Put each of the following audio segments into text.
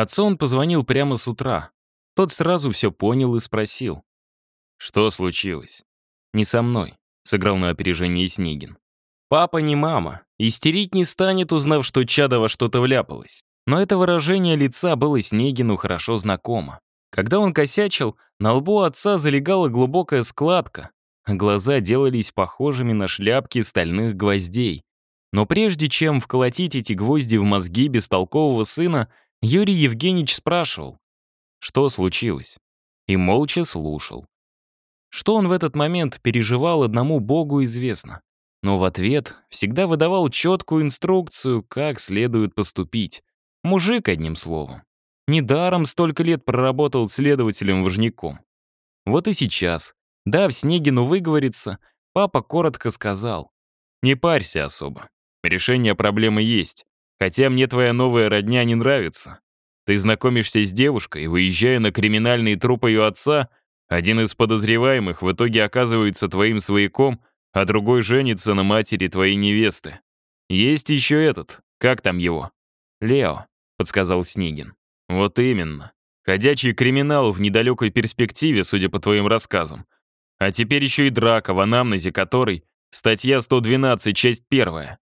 Отцу он позвонил прямо с утра. Тот сразу все понял и спросил. «Что случилось?» «Не со мной», — сыграл на опережение Снегин. «Папа не мама. Истерить не станет, узнав, что чадо во что-то вляпалось. Но это выражение лица было Снегину хорошо знакомо. Когда он косячил, на лбу отца залегала глубокая складка, а глаза делались похожими на шляпки стальных гвоздей. Но прежде чем вколотить эти гвозди в мозги бестолкового сына, Юрий Евгеньевич спрашивал, что случилось, и молча слушал. Что он в этот момент переживал, одному Богу известно. Но в ответ всегда выдавал четкую инструкцию, как следует поступить. Мужик, одним словом. Недаром столько лет проработал следователем-важняком. Вот и сейчас, дав Снегину выговориться, папа коротко сказал. «Не парься особо. Решение проблемы есть. Хотя мне твоя новая родня не нравится. Ты знакомишься с девушкой, выезжая на криминальный труп ее отца, один из подозреваемых в итоге оказывается твоим свояком, а другой женится на матери твоей невесты. Есть еще этот, как там его? Лео, подсказал Снегин. Вот именно. Ходячий криминал в недалекой перспективе, судя по твоим рассказам. А теперь еще и драка, в анамнезе которой статья 112, часть первая.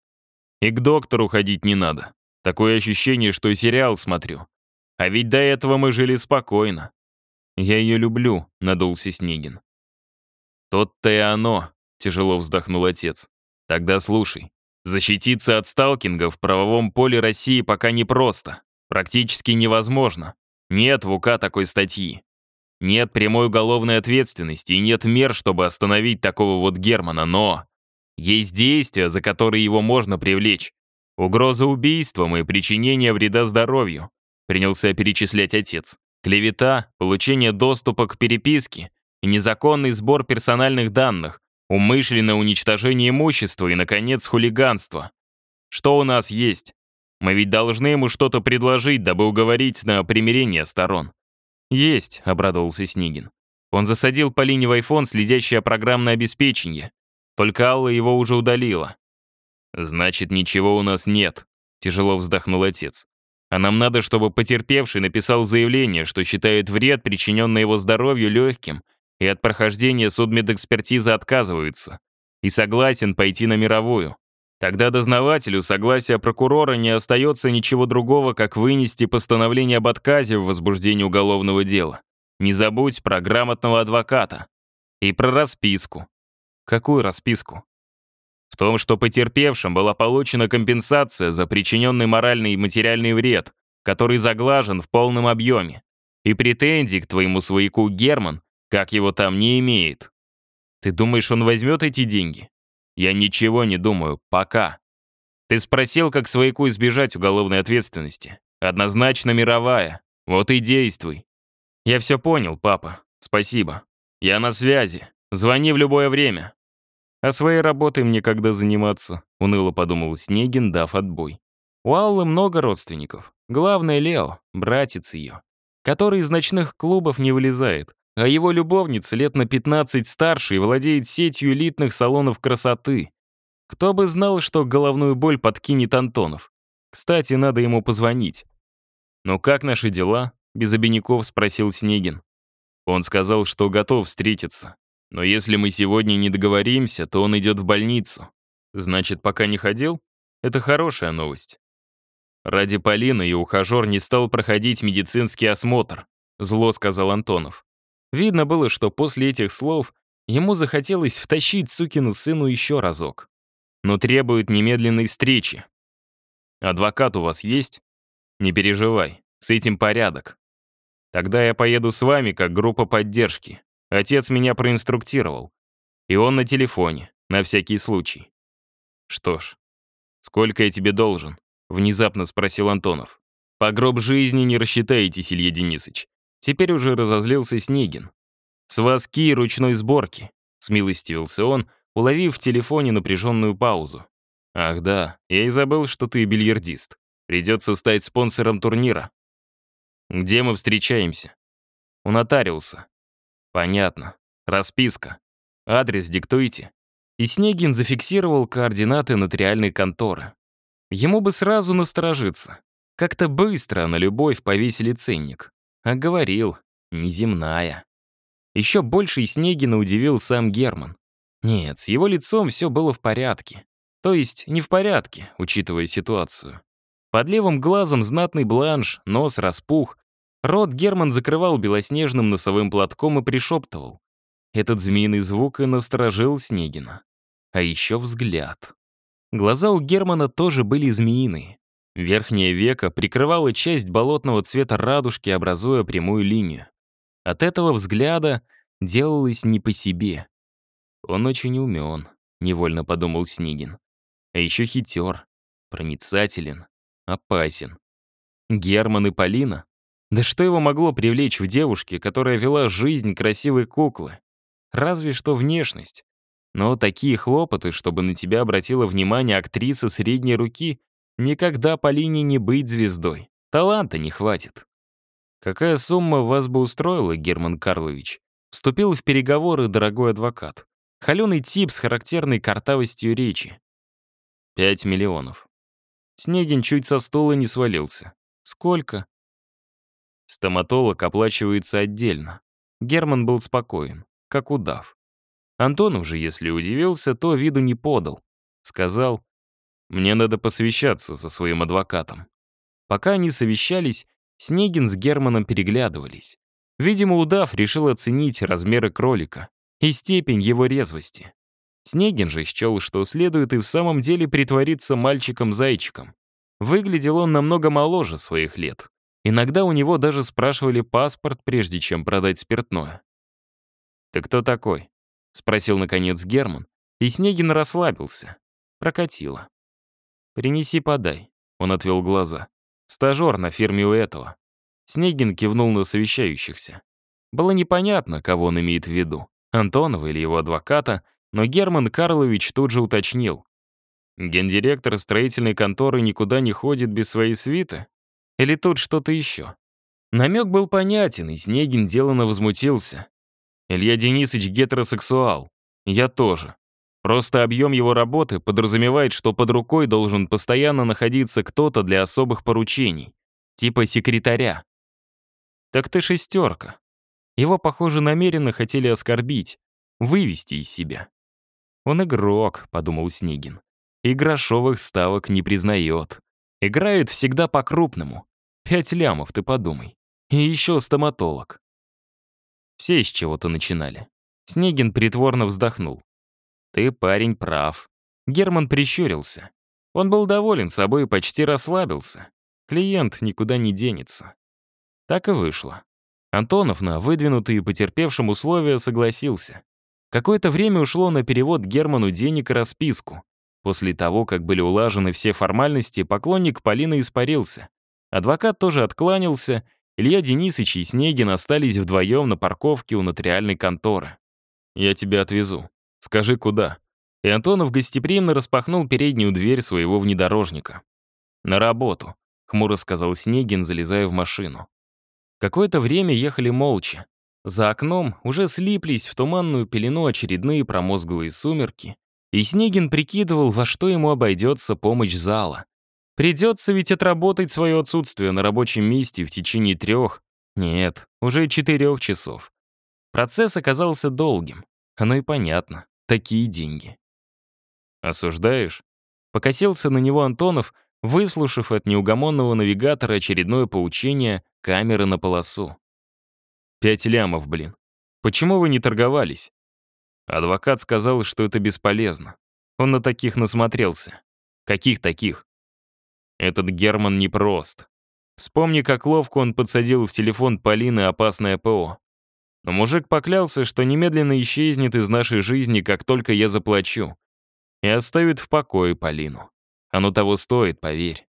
И к доктору ходить не надо. Такое ощущение, что сериал смотрю. А ведь до этого мы жили спокойно. Я ее люблю, надулся Снегин. Тот-то и оно, тяжело вздохнул отец. Тогда слушай. Защититься от сталкинга в правовом поле России пока непросто. Практически невозможно. Нет в УК такой статьи. Нет прямой уголовной ответственности и нет мер, чтобы остановить такого вот Германа, но... Есть действия, за которые его можно привлечь. Угроза убийством и причинение вреда здоровью, принялся перечислять отец. Клевета, получение доступа к переписке незаконный сбор персональных данных, умышленное уничтожение имущества и, наконец, хулиганство. Что у нас есть? Мы ведь должны ему что-то предложить, дабы уговорить на примирение сторон. «Есть», — обрадовался Снегин. Он засадил по линии в iPhone следящее программное обеспечение. Только Алла его уже удалила. «Значит, ничего у нас нет», — тяжело вздохнул отец. «А нам надо, чтобы потерпевший написал заявление, что считает вред, причиненный его здоровью, легким, и от прохождения судмедэкспертизы отказывается, и согласен пойти на мировую. Тогда дознавателю согласия прокурора не остается ничего другого, как вынести постановление об отказе в возбуждении уголовного дела. Не забудь про грамотного адвоката. И про расписку. Какую расписку? В том, что потерпевшим была получена компенсация за причиненный моральный и материальный вред, который заглажен в полном объеме. И претензий к твоему свояку Герман, как его там, не имеет. Ты думаешь, он возьмет эти деньги? Я ничего не думаю, пока. Ты спросил, как свояку избежать уголовной ответственности. Однозначно мировая. Вот и действуй. Я все понял, папа. Спасибо. Я на связи. Звони в любое время. А своей работой мне когда заниматься, уныло подумал Снегин, дав отбой. У Аллы много родственников. Главное Лео, братец ее, который из ночных клубов не вылезает, а его любовница лет на 15 старше и владеет сетью элитных салонов красоты. Кто бы знал, что головную боль подкинет Антонов. Кстати, надо ему позвонить. «Ну как наши дела?» — без обиняков спросил Снегин. Он сказал, что готов встретиться. Но если мы сегодня не договоримся, то он идет в больницу. Значит, пока не ходил? Это хорошая новость. Ради Полины и ухажер не стал проходить медицинский осмотр, зло сказал Антонов. Видно было, что после этих слов ему захотелось втащить сукину сыну еще разок. Но требует немедленной встречи. «Адвокат у вас есть?» «Не переживай, с этим порядок. Тогда я поеду с вами как группа поддержки. Отец меня проинструктировал. И он на телефоне, на всякий случай». «Что ж, сколько я тебе должен?» — внезапно спросил Антонов. «По гроб жизни не рассчитаетесь, Илья Денисович. Теперь уже разозлился Снегин. «С вас ки ручной сборки», — смилостивился он, уловив в телефоне напряженную паузу. «Ах да, я и забыл, что ты бильярдист. Придется стать спонсором турнира». «Где мы встречаемся?» «У нотариуса». «Понятно. Расписка. Адрес диктуйте». И Снегин зафиксировал координаты нотариальной конторы. Ему бы сразу насторожиться. Как-то быстро на любовь повесили ценник. А говорил, неземная. Еще больше Снегина удивил сам Герман. Нет, с его лицом все было в порядке. То есть не в порядке, учитывая ситуацию. Под левым глазом знатный бланш, нос распух. Рот Герман закрывал белоснежным носовым платком и пришептывал. Этот змеиный звук и насторожил Снегина. А еще взгляд. Глаза у Германа тоже были змеиные. Верхнее веко прикрывало часть болотного цвета радужки, образуя прямую линию. От этого взгляда делалось не по себе. Он очень умен, невольно подумал Снегин. А еще хитер, проницателен, опасен. Герман и Полина? Да что его могло привлечь в девушке, которая вела жизнь красивой куклы? Разве что внешность. Но такие хлопоты, чтобы на тебя обратила внимание актриса средней руки, никогда Полине не быть звездой. Таланта не хватит. Какая сумма вас бы устроила, Герман Карлович? Вступил в переговоры дорогой адвокат. Холеный тип с характерной картавостью речи. Пять миллионов. Снегин чуть со стула не свалился. Сколько? Стоматолог оплачивается отдельно. Герман был спокоен, как удав. Антонов же, если удивился, то виду не подал. Сказал, «Мне надо посовещаться со своим адвокатом». Пока они совещались, Снегин с Германом переглядывались. Видимо, удав решил оценить размеры кролика и степень его резвости. Снегин же счел, что следует и в самом деле притвориться мальчиком-зайчиком. Выглядел он намного моложе своих лет. Иногда у него даже спрашивали паспорт, прежде чем продать спиртное. «Ты кто такой?» — спросил, наконец, Герман, и Снегин расслабился. Прокатило. «Принеси, подай», — он отвел глаза. «Стажер на фирме у этого». Снегин кивнул на совещающихся. Было непонятно, кого он имеет в виду, Антонова или его адвоката, но Герман Карлович тут же уточнил. Гендиректор строительной конторы никуда не ходит без своей свиты? Или тут что-то еще? Намек был понятен, и Снегин деланно возмутился. Илья Денисович гетеросексуал. Я тоже. Просто объем его работы подразумевает, что под рукой должен постоянно находиться кто-то для особых поручений, типа секретаря. Так ты шестерка. Его, похоже, намеренно хотели оскорбить, вывести из себя. Он игрок, подумал Снегин. И грошовых ставок не признает. Играет всегда по-крупному. Пять лямов, ты подумай. И еще стоматолог. Все с чего-то начинали. Снегин притворно вздохнул. Ты, парень, прав. Герман прищурился. Он был доволен собой и почти расслабился. Клиент никуда не денется. Так и вышло. Антонов на выдвинутые потерпевшим условия согласился. Какое-то время ушло на перевод Герману денег и расписку. После того, как были улажены все формальности, поклонник Полины испарился. Адвокат тоже откланялся, Илья Денисович и Снегин остались вдвоем на парковке у нотариальной конторы. «Я тебя отвезу. Скажи, куда?» И Антонов гостеприимно распахнул переднюю дверь своего внедорожника. «На работу», — хмуро сказал Снегин, залезая в машину. Какое-то время ехали молча. За окном уже слиплись в туманную пелену очередные промозглые сумерки, и Снегин прикидывал, во что ему обойдется помощь зала. Придется ведь отработать свое отсутствие на рабочем месте в течение трех, нет, уже четырех часов. Процесс оказался долгим. Оно и понятно. Такие деньги. «Осуждаешь?» Покосился на него Антонов, выслушав от неугомонного навигатора очередное поучение камеры на полосу. «Пять лямов, блин. Почему вы не торговались?» Адвокат сказал, что это бесполезно. Он на таких насмотрелся. Каких таких? Этот Герман непрост. Вспомни, как ловко он подсадил в телефон Полины опасное ПО. Но мужик поклялся, что немедленно исчезнет из нашей жизни, как только я заплачу. И оставит в покое Полину. Оно того стоит, поверь.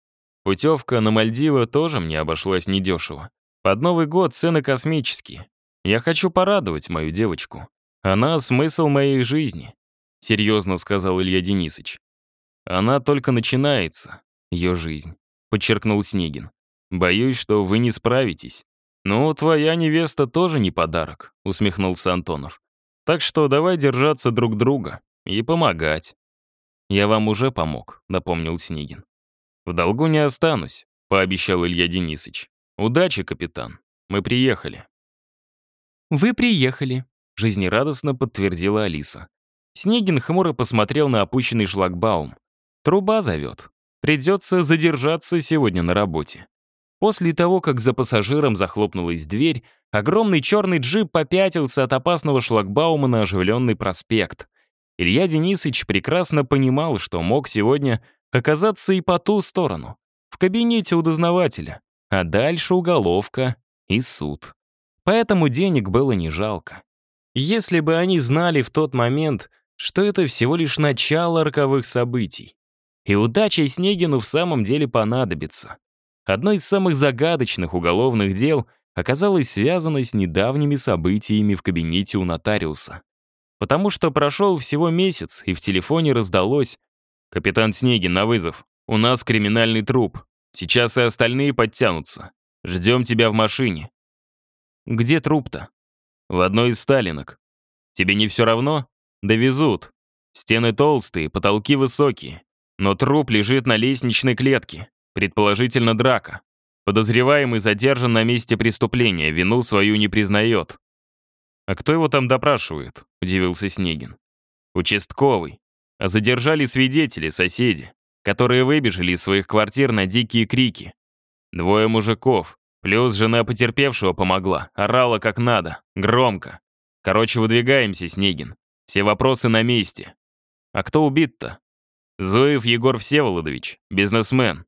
Путевка на Мальдивы тоже мне обошлась недешево. Под Новый год цены космические. Я хочу порадовать мою девочку. Она — смысл моей жизни», — серьезно сказал Илья Денисович. «Она только начинается, ее жизнь», — подчеркнул Снегин. «Боюсь, что вы не справитесь». «Ну, твоя невеста тоже не подарок», — усмехнулся Антонов. «Так что давай держаться друг друга и помогать». «Я вам уже помог», — напомнил Снегин. «В долгу не останусь. пообещал Илья Денисович. «Удачи, капитан. Мы приехали». «Вы приехали», — жизнерадостно подтвердила Алиса. Снегин хмуро посмотрел на опущенный шлагбаум. «Труба зовет. Придется задержаться сегодня на работе». После того, как за пассажиром захлопнулась дверь, огромный черный джип попятился от опасного шлагбаума на оживленный проспект. Илья Денисович прекрасно понимал, что мог сегодня оказаться и по ту сторону, в кабинете у дознавателя, а дальше уголовка и суд. Поэтому денег было не жалко. Если бы они знали в тот момент, что это всего лишь начало роковых событий. И удача Снегину в самом деле понадобится. Одно из самых загадочных уголовных дел оказалось связано с недавними событиями в кабинете у нотариуса. Потому что прошел всего месяц, и в телефоне раздалось «Капитан Снегин, на вызов. У нас криминальный труп. Сейчас и остальные подтянутся. Ждем тебя в машине». «Где труп-то?» «В одной из сталинок. Тебе не все равно? Довезут. Стены толстые, потолки высокие. Но труп лежит на лестничной клетке. Предположительно, драка. Подозреваемый задержан на месте преступления, вину свою не признает. «А кто его там допрашивает?» — удивился Снегин. «Участковый. А задержали свидетели, соседи, которые выбежали из своих квартир на дикие крики. Двое мужиков, плюс жена потерпевшего помогла, орала как надо, громко. Короче, выдвигаемся, Снегин. Все вопросы на месте. А кто убит-то? Зоев Егор Всеволодович, бизнесмен.